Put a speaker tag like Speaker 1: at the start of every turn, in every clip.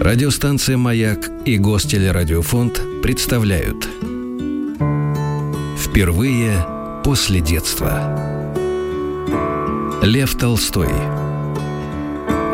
Speaker 1: Радиостанция «Маяк» и Гостелерадиофонд представляют. Впервые после детства. Лев Толстой.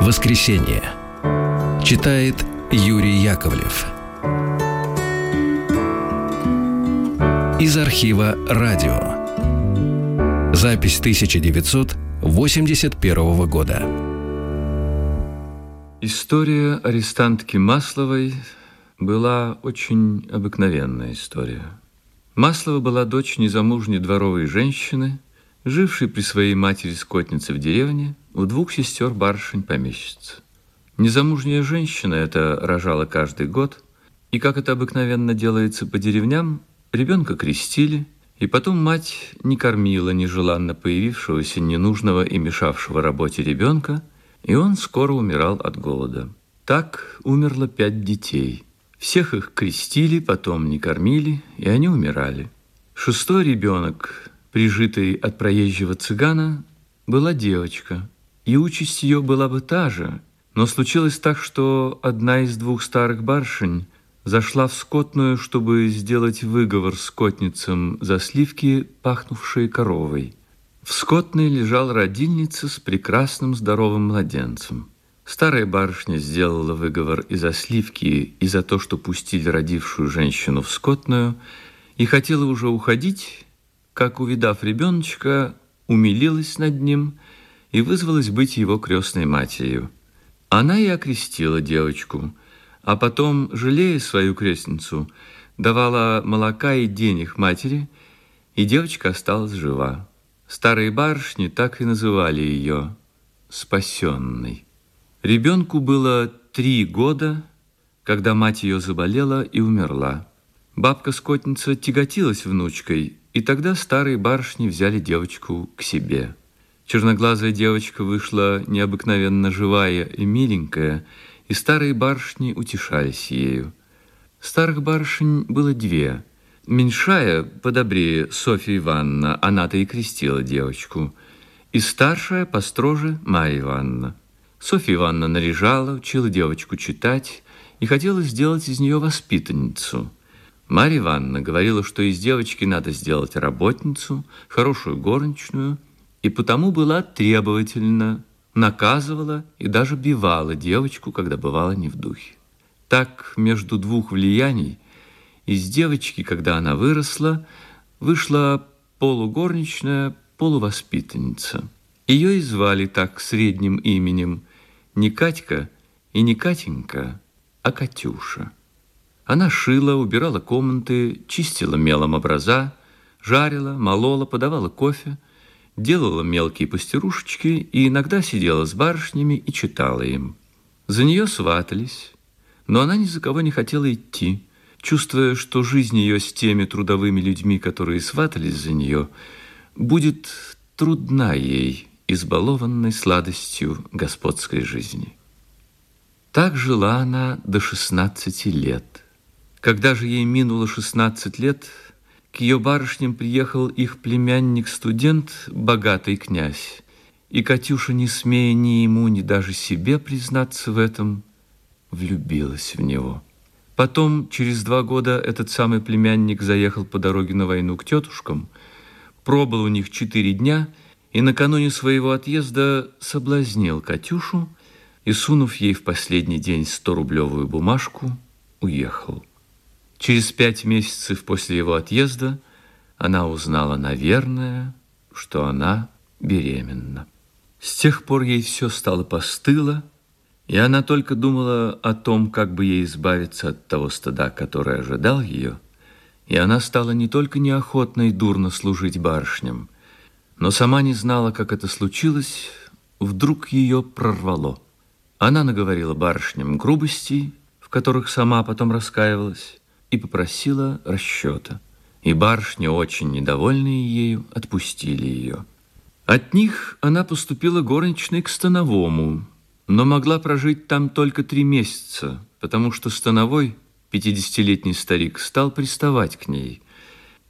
Speaker 1: Воскресенье Читает Юрий Яковлев. Из архива «Радио» Запись 1981 года.
Speaker 2: История арестантки Масловой была очень обыкновенная история. Маслова была дочь незамужней дворовой женщины, жившей при своей матери-скотнице в деревне у двух сестер барышень-помещиц. Незамужняя женщина это рожала каждый год, и, как это обыкновенно делается по деревням, ребенка крестили – и потом мать не кормила нежеланно появившегося ненужного и мешавшего работе ребенка, и он скоро умирал от голода. Так умерло пять детей. Всех их крестили, потом не кормили, и они умирали. Шестой ребенок, прижитый от проезжего цыгана, была девочка, и участь ее была бы та же, но случилось так, что одна из двух старых барышень – зашла в скотную, чтобы сделать выговор скотницам за сливки, пахнувшие коровой. В скотной лежал родильница с прекрасным здоровым младенцем. Старая барышня сделала выговор и за сливки, и за то, что пустили родившую женщину в скотную, и хотела уже уходить, как, увидав ребеночка, умилилась над ним и вызвалась быть его крестной матерью. Она и окрестила девочку – а потом, жалея свою крестницу, давала молока и денег матери, и девочка осталась жива. Старые барышни так и называли ее «спасенной». Ребенку было три года, когда мать ее заболела и умерла. Бабка-скотница тяготилась внучкой, и тогда старые барышни взяли девочку к себе. Черноглазая девочка вышла необыкновенно живая и миленькая, и старые барышни утешались ею. Старых барышень было две. Меньшая, подобрее Софья Ивановна, она-то и крестила девочку, и старшая, построже, Марья Ивановна. Софья Ивановна наряжала, учила девочку читать и хотела сделать из нее воспитанницу. Марья Ивановна говорила, что из девочки надо сделать работницу, хорошую горничную, и потому была требовательна наказывала и даже бивала девочку, когда бывала не в духе. Так между двух влияний из девочки, когда она выросла, вышла полугорничная, полувоспитанница. Ее и звали так средним именем не Катька и не Катенька, а Катюша. Она шила, убирала комнаты, чистила мелом образа, жарила, молола, подавала кофе – делала мелкие пастерушечки и иногда сидела с барышнями и читала им. За нее сватались, но она ни за кого не хотела идти, чувствуя, что жизнь ее с теми трудовыми людьми, которые сватались за нее, будет трудна ей, избалованной сладостью господской жизни. Так жила она до 16 лет. Когда же ей минуло 16 лет – к ее барышням приехал их племянник-студент, богатый князь, и Катюша, не смея ни ему, ни даже себе признаться в этом, влюбилась в него. Потом, через два года, этот самый племянник заехал по дороге на войну к тетушкам, пробыл у них четыре дня и накануне своего отъезда соблазнил Катюшу и, сунув ей в последний день сто-рублевую бумажку, уехал. Через пять месяцев после его отъезда она узнала, наверное, что она беременна. С тех пор ей все стало постыло, и она только думала о том, как бы ей избавиться от того стыда, который ожидал ее, и она стала не только неохотно и дурно служить барышням, но сама не знала, как это случилось, вдруг ее прорвало. Она наговорила барышням грубостей, в которых сама потом раскаивалась, и попросила расчета. И барышни, очень недовольные ею, отпустили ее. От них она поступила горничной к Становому, но могла прожить там только три месяца, потому что Становой, пятидесятилетний старик, стал приставать к ней.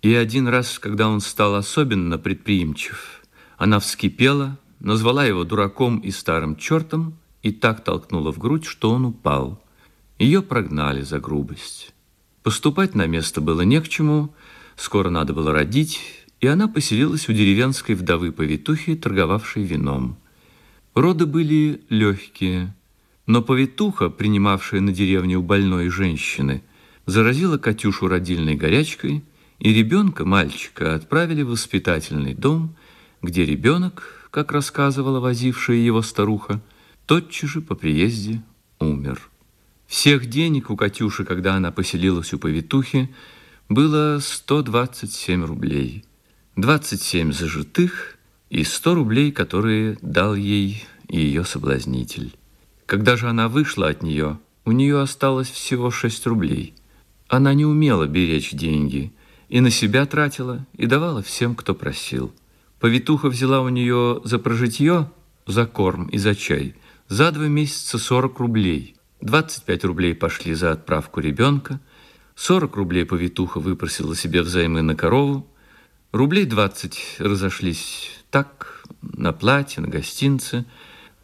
Speaker 2: И один раз, когда он стал особенно предприимчив, она вскипела, назвала его дураком и старым чертом и так толкнула в грудь, что он упал. Ее прогнали за грубость. Поступать на место было не к чему, скоро надо было родить, и она поселилась у деревенской вдовы-повитухи, торговавшей вином. Роды были легкие, но повитуха, принимавшая на деревне у больной женщины, заразила Катюшу родильной горячкой, и ребенка, мальчика, отправили в воспитательный дом, где ребенок, как рассказывала возившая его старуха, тотчас же по приезде умер. Всех денег у Катюши, когда она поселилась у повитухи, было 127 рублей. 27 зажитых и 100 рублей, которые дал ей ее соблазнитель. Когда же она вышла от нее, у нее осталось всего 6 рублей. Она не умела беречь деньги, и на себя тратила, и давала всем, кто просил. Повитуха взяла у нее за прожитье, за корм и за чай, за два месяца 40 рублей – 25 рублей пошли за отправку ребенка, 40 рублей повитуха выпросила себе взаймы на корову, рублей 20 разошлись так, на платье, на гостинцы,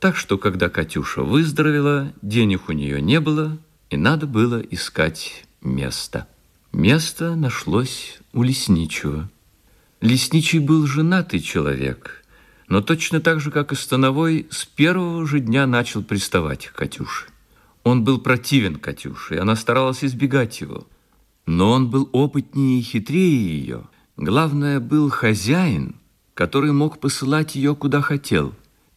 Speaker 2: так что, когда Катюша выздоровела, денег у нее не было, и надо было искать место. Место нашлось у лесничего. Лесничий был женатый человек, но точно так же, как и Становой, с первого же дня начал приставать к Катюше. Он был противен Катюше, и она старалась избегать его. Но он был опытнее и хитрее ее. Главное, был хозяин, который мог посылать ее куда хотел,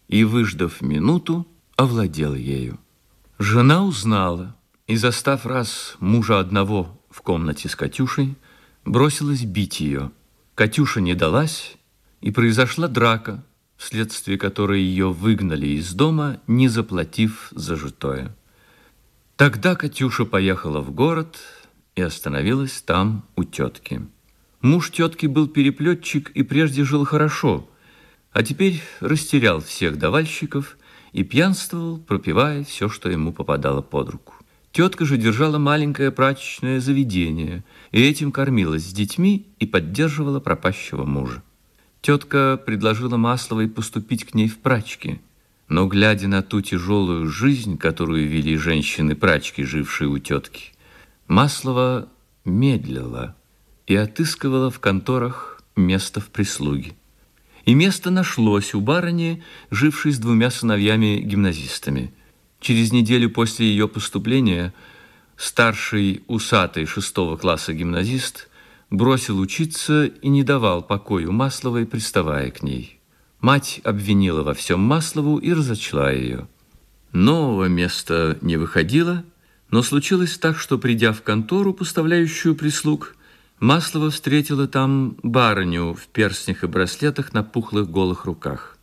Speaker 2: и, выждав минуту, овладел ею. Жена узнала, и, застав раз мужа одного в комнате с Катюшей, бросилась бить ее. Катюша не далась, и произошла драка, вследствие которой ее выгнали из дома, не заплатив за житое. Тогда Катюша поехала в город и остановилась там у тетки. Муж тетки был переплетчик и прежде жил хорошо, а теперь растерял всех давальщиков и пьянствовал, пропивая все, что ему попадало под руку. Тетка же держала маленькое прачечное заведение и этим кормилась с детьми и поддерживала пропащего мужа. Тетка предложила Масловой поступить к ней в прачки – но, глядя на ту тяжелую жизнь, которую вели женщины-прачки, жившие у тетки, Маслова медлила и отыскивала в конторах место в прислуге. И место нашлось у барыни, жившей с двумя сыновьями-гимназистами. Через неделю после ее поступления старший усатый шестого класса гимназист бросил учиться и не давал покою Масловой, приставая к ней. Мать обвинила во всем Маслову и разочла ее. Нового места не выходило, но случилось так, что, придя в контору, поставляющую прислуг, Маслова встретила там барыню в перстнях и браслетах на пухлых голых руках.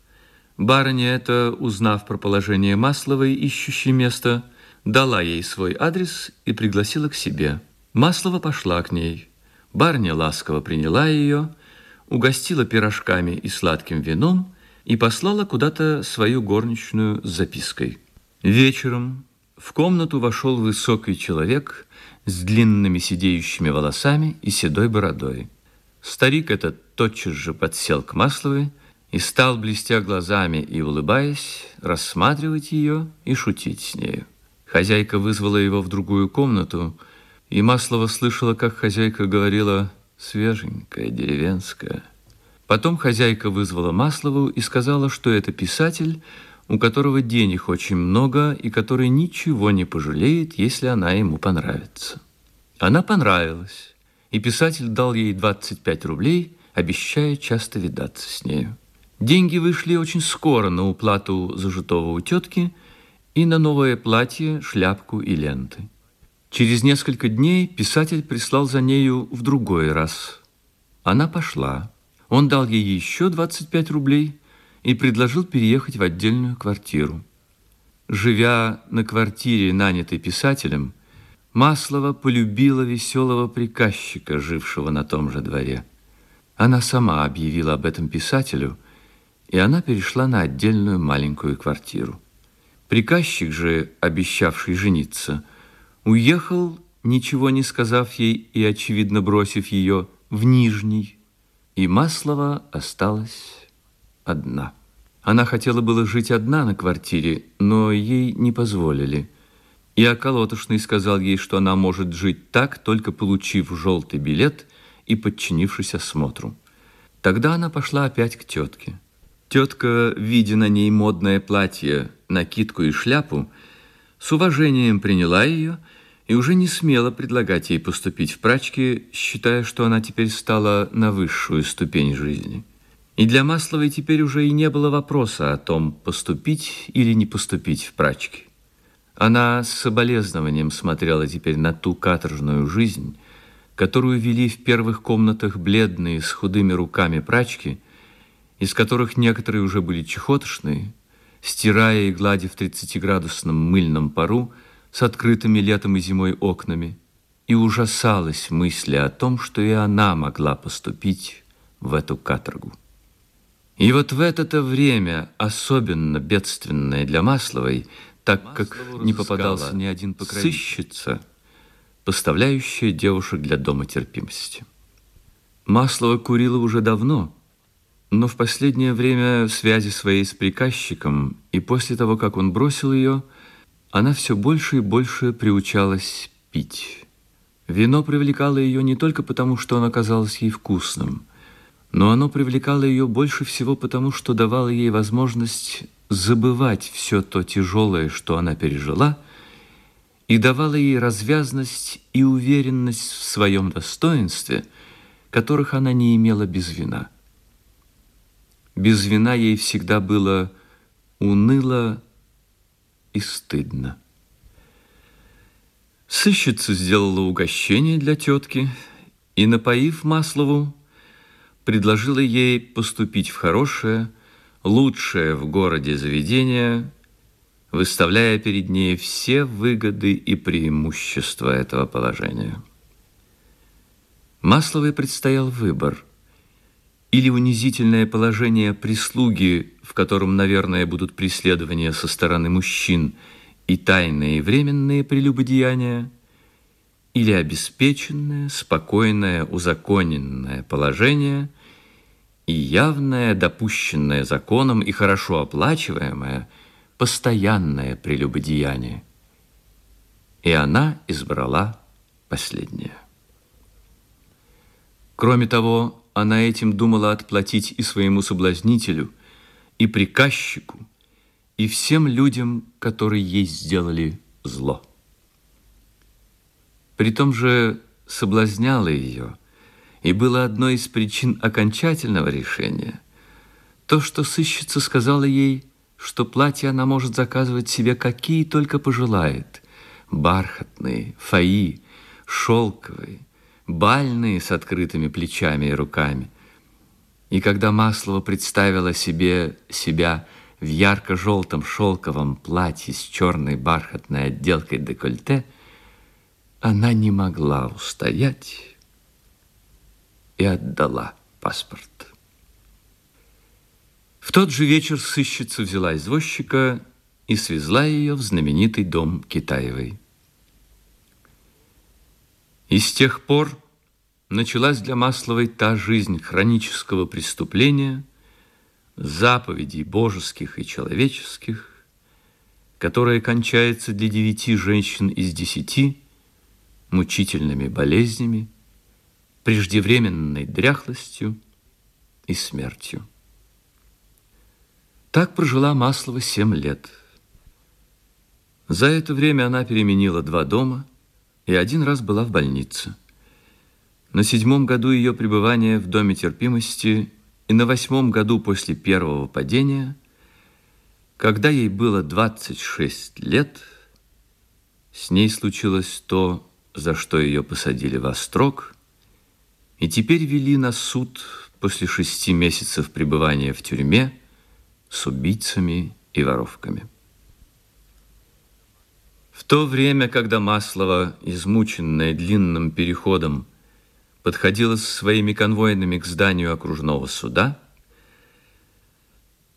Speaker 2: Барыня эта, узнав про положение Масловой, ищущей место, дала ей свой адрес и пригласила к себе. Маслова пошла к ней. Барыня ласково приняла ее угостила пирожками и сладким вином и послала куда-то свою горничную с запиской. Вечером в комнату вошел высокий человек с длинными сидеющими волосами и седой бородой. Старик этот тотчас же подсел к Масловой и стал, блестя глазами и улыбаясь, рассматривать ее и шутить с нею. Хозяйка вызвала его в другую комнату, и Маслова слышала, как хозяйка говорила свеженькая, деревенская. Потом хозяйка вызвала Маслову и сказала, что это писатель, у которого денег очень много и который ничего не пожалеет, если она ему понравится. Она понравилась, и писатель дал ей 25 рублей, обещая часто видаться с нею. Деньги вышли очень скоро на уплату зажитого у тетки и на новое платье, шляпку и ленты. Через несколько дней писатель прислал за нею в другой раз. Она пошла. Он дал ей еще 25 рублей и предложил переехать в отдельную квартиру. Живя на квартире, нанятой писателем, Маслова полюбила веселого приказчика, жившего на том же дворе. Она сама объявила об этом писателю, и она перешла на отдельную маленькую квартиру. Приказчик же, обещавший жениться, – Уехал, ничего не сказав ей и, очевидно, бросив ее в Нижний, и Маслова осталась одна. Она хотела было жить одна на квартире, но ей не позволили. И околотошный сказал ей, что она может жить так, только получив желтый билет и подчинившись осмотру. Тогда она пошла опять к тетке. Тетка, видя на ней модное платье, накидку и шляпу, с уважением приняла ее и уже не смела предлагать ей поступить в прачки, считая, что она теперь стала на высшую ступень жизни. И для Масловой теперь уже и не было вопроса о том, поступить или не поступить в прачки. Она с соболезнованием смотрела теперь на ту каторжную жизнь, которую вели в первых комнатах бледные с худыми руками прачки, из которых некоторые уже были чехотошные, стирая и гладя в 30-градусном мыльном пару с открытыми летом и зимой окнами, и ужасалась мысли о том, что и она могла поступить в эту каторгу. И вот в это-то время, особенно бедственное для Масловой, так как не попадался ни один покровитель, сыщица, поставляющая девушек для дома терпимости. Маслова курила уже давно, но в последнее время в связи своей с приказчиком и после того, как он бросил ее, она все больше и больше приучалась пить. Вино привлекало ее не только потому, что оно казалось ей вкусным, но оно привлекало ее больше всего потому, что давало ей возможность забывать все то тяжелое, что она пережила, и давало ей развязность и уверенность в своем достоинстве, которых она не имела без вина. Без вина ей всегда было уныло и стыдно. Сыщица сделала угощение для тетки и, напоив Маслову, предложила ей поступить в хорошее, лучшее в городе заведение, выставляя перед ней все выгоды и преимущества этого положения. Масловой предстоял выбор – или унизительное положение прислуги, в котором, наверное, будут преследования со стороны мужчин и тайные и временные прелюбодеяния, или обеспеченное, спокойное, узаконенное положение и явное, допущенное законом и хорошо оплачиваемое, постоянное прелюбодеяние. И она избрала последнее. Кроме того, она этим думала отплатить и своему соблазнителю, и приказчику, и всем людям, которые ей сделали зло. При том же соблазняла ее, и было одной из причин окончательного решения. То, что сыщица сказала ей, что платье она может заказывать себе какие только пожелает, бархатные, фаи, шелковые, бальные с открытыми плечами и руками. И когда Маслова представила себе себя в ярко-желтом шелковом платье с черной бархатной отделкой декольте, она не могла устоять и отдала паспорт. В тот же вечер сыщица взяла извозчика и свезла ее в знаменитый дом Китаевой. И с тех пор началась для Масловой та жизнь хронического преступления, заповедей божеских и человеческих, которая кончается для девяти женщин из десяти мучительными болезнями, преждевременной дряхлостью и смертью. Так прожила Маслова семь лет. За это время она переменила два дома – и один раз была в больнице. На седьмом году ее пребывания в Доме терпимости и на восьмом году после первого падения, когда ей было 26 лет, с ней случилось то, за что ее посадили в острог, и теперь вели на суд после шести месяцев пребывания в тюрьме с убийцами и воровками. В то время, когда Маслова, измученная длинным переходом, подходила со своими конвойными к зданию окружного суда,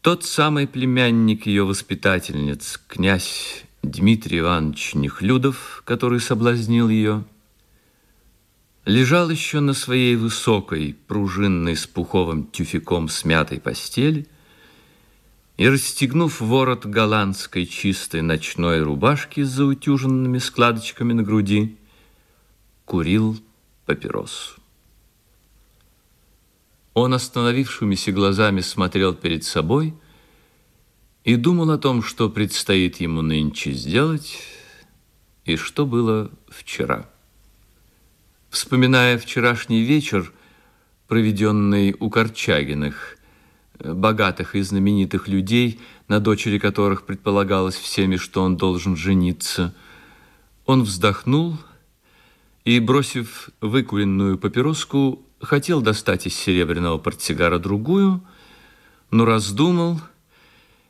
Speaker 2: тот самый племянник ее воспитательниц, князь Дмитрий Иванович Нехлюдов, который соблазнил ее, лежал еще на своей высокой, пружинной с пуховым тюфяком смятой постели и, расстегнув ворот голландской чистой ночной рубашки с заутюженными складочками на груди, курил папиросу. Он остановившимися глазами смотрел перед собой и думал о том, что предстоит ему нынче сделать и что было вчера. Вспоминая вчерашний вечер, проведенный у Корчагиных, богатых и знаменитых людей, на дочери которых предполагалось всеми, что он должен жениться, он вздохнул и, бросив выкуренную папироску, хотел достать из серебряного портсигара другую, но раздумал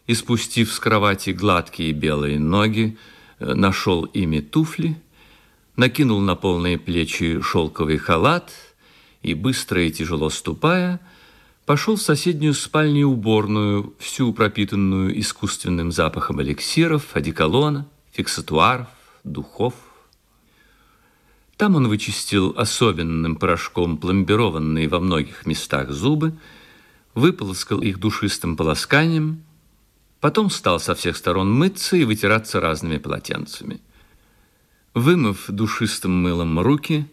Speaker 2: и, спустив с кровати гладкие белые ноги, нашел ими туфли, накинул на полные плечи шелковый халат и, быстро и тяжело ступая, пошел в соседнюю спальню-уборную, всю пропитанную искусственным запахом эликсиров, одеколона, фиксатуаров, духов. Там он вычистил особенным порошком пломбированные во многих местах зубы, выполоскал их душистым полосканием, потом стал со всех сторон мыться и вытираться разными полотенцами. Вымыв душистым мылом руки,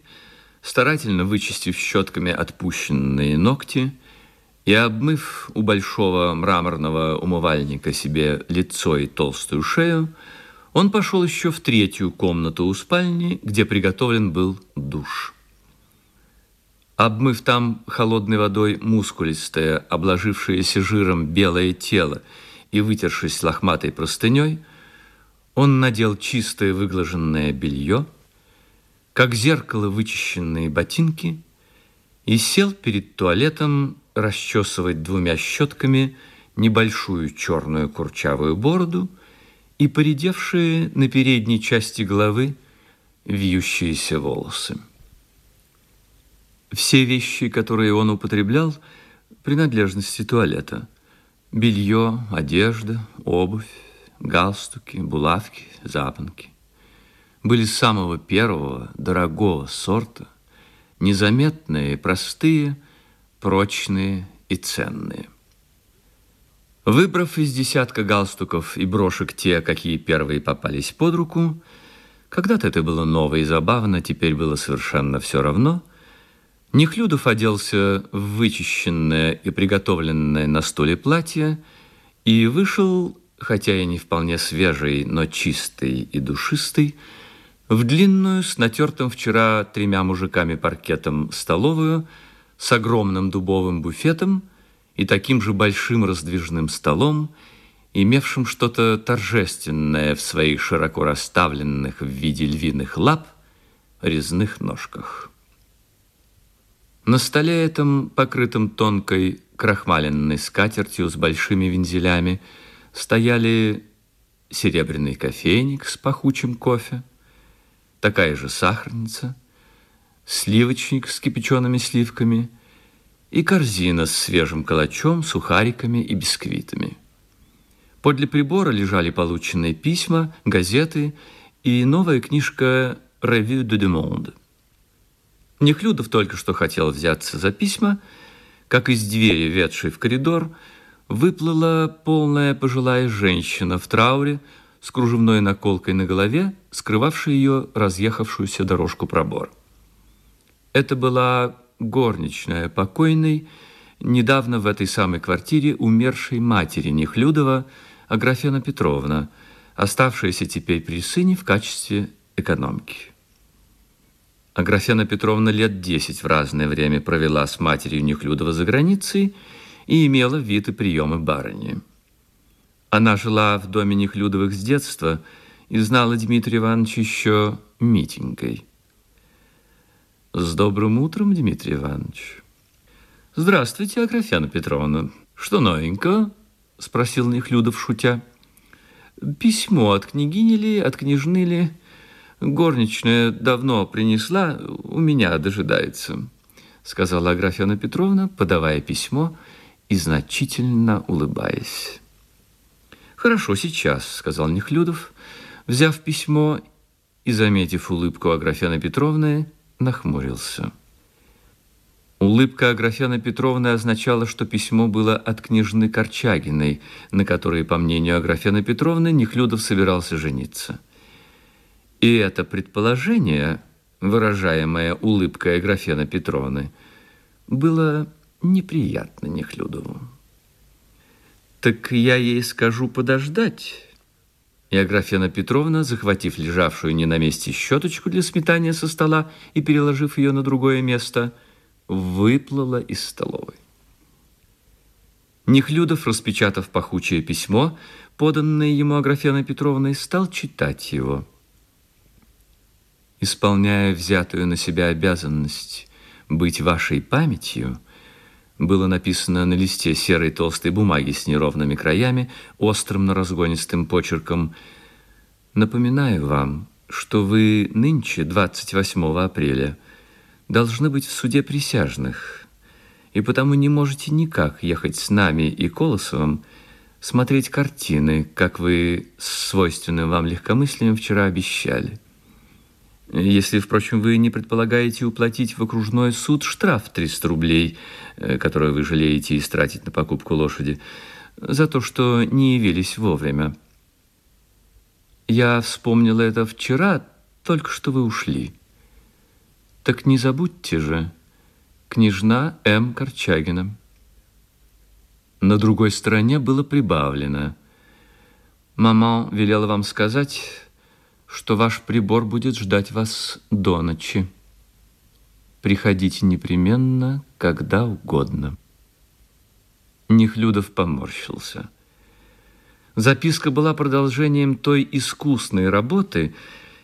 Speaker 2: старательно вычистив щетками отпущенные ногти и обмыв у большого мраморного умывальника себе лицо и толстую шею, он пошел еще в третью комнату у спальни, где приготовлен был душ. Обмыв там холодной водой мускулистое, обложившееся жиром белое тело и вытершись лохматой простыней, он надел чистое выглаженное белье, как зеркало вычищенные ботинки и сел перед туалетом расчесывать двумя щетками небольшую черную курчавую бороду и поредевшие на передней части головы вьющиеся волосы. Все вещи, которые он употреблял, принадлежности туалета. Белье, одежда, обувь, галстуки, булавки, запонки. Были самого первого, дорогого сорта, незаметные, простые, прочные и ценные. Выбрав из десятка галстуков и брошек те, какие первые попались под руку, когда-то это было ново и забавно, теперь было совершенно все равно, Нехлюдов оделся в вычищенное и приготовленное на столе платье и вышел, хотя и не вполне свежий, но чистый и душистый, в длинную, с натертым вчера тремя мужиками паркетом столовую, с огромным дубовым буфетом, и таким же большим раздвижным столом, имевшим что-то торжественное в своих широко расставленных в виде львиных лап резных ножках. На столе этом, покрытом тонкой крахмаленной скатертью с большими вензелями, стояли серебряный кофейник с пахучим кофе, такая же сахарница, сливочник с кипячеными сливками – и корзина с свежим калачом, сухариками и бисквитами. Подле прибора лежали полученные письма, газеты и новая книжка «Revue de Monde». Нехлюдов только что хотел взяться за письма, как из двери, ведшей в коридор, выплыла полная пожилая женщина в трауре с кружевной наколкой на голове, скрывавшей ее разъехавшуюся дорожку пробор. Это была горничная покойной, недавно в этой самой квартире умершей матери Нехлюдова, Аграфена Петровна, оставшаяся теперь при сыне в качестве экономки. Аграфена Петровна лет десять в разное время провела с матерью Нехлюдова за границей и имела вид и приемы барыни. Она жила в доме Нехлюдовых с детства и знала Дмитрия Ивановича еще Митенькой. С добрым утром, Дмитрий Иванович. Здравствуйте, Аграфена Петровна. Что новенького? Спросил Нехлюдов, шутя. Письмо от княгини ли, от княжны ли? Горничная давно принесла, у меня дожидается, сказала Аграфена Петровна, подавая письмо и значительно улыбаясь. Хорошо, сейчас, сказал Нехлюдов, взяв письмо и, заметив улыбку Аграфены Петровны, нахмурился. Улыбка Аграфены Петровны означала, что письмо было от княжны Корчагиной, на которой, по мнению Аграфены Петровны, Нехлюдов собирался жениться. И это предположение, выражаемое улыбкой Аграфены Петровны, было неприятно Нехлюдову. «Так я ей скажу подождать». И Аграфена Петровна, захватив лежавшую не на месте щеточку для сметания со стола и переложив ее на другое место – выплыла из столовой. Нехлюдов, распечатав пахучее письмо, поданное ему Аграфеной Петровной, стал читать его. Исполняя взятую на себя обязанность быть вашей памятью, было написано на листе серой толстой бумаги с неровными краями, острым, но разгонистым почерком. Напоминаю вам, что вы нынче, 28 апреля, должны быть в суде присяжных, и потому не можете никак ехать с нами и Колосовым смотреть картины, как вы с свойственным вам легкомыслием вчера обещали. Если, впрочем, вы не предполагаете уплатить в окружной суд штраф 300 рублей, э, который вы жалеете истратить на покупку лошади, за то, что не явились вовремя. Я вспомнила это вчера, только что вы ушли. Так не забудьте же, княжна М. Корчагина. На другой стороне было прибавлено. Мама велела вам сказать, что ваш прибор будет ждать вас до ночи. Приходите непременно, когда угодно. Нехлюдов поморщился. Записка была продолжением той искусной работы,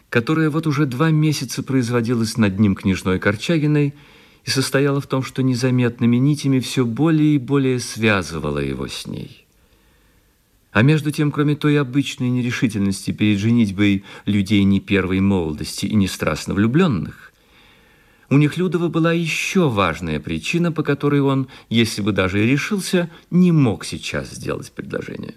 Speaker 2: которая вот уже два месяца производилась над ним княжной Корчагиной и состояла в том, что незаметными нитями все более и более связывала его с ней. А между тем, кроме той обычной нерешительности перед женитьбой людей не первой молодости и не страстно влюбленных, у Нехлюдова была еще важная причина, по которой он, если бы даже и решился, не мог сейчас сделать предложение.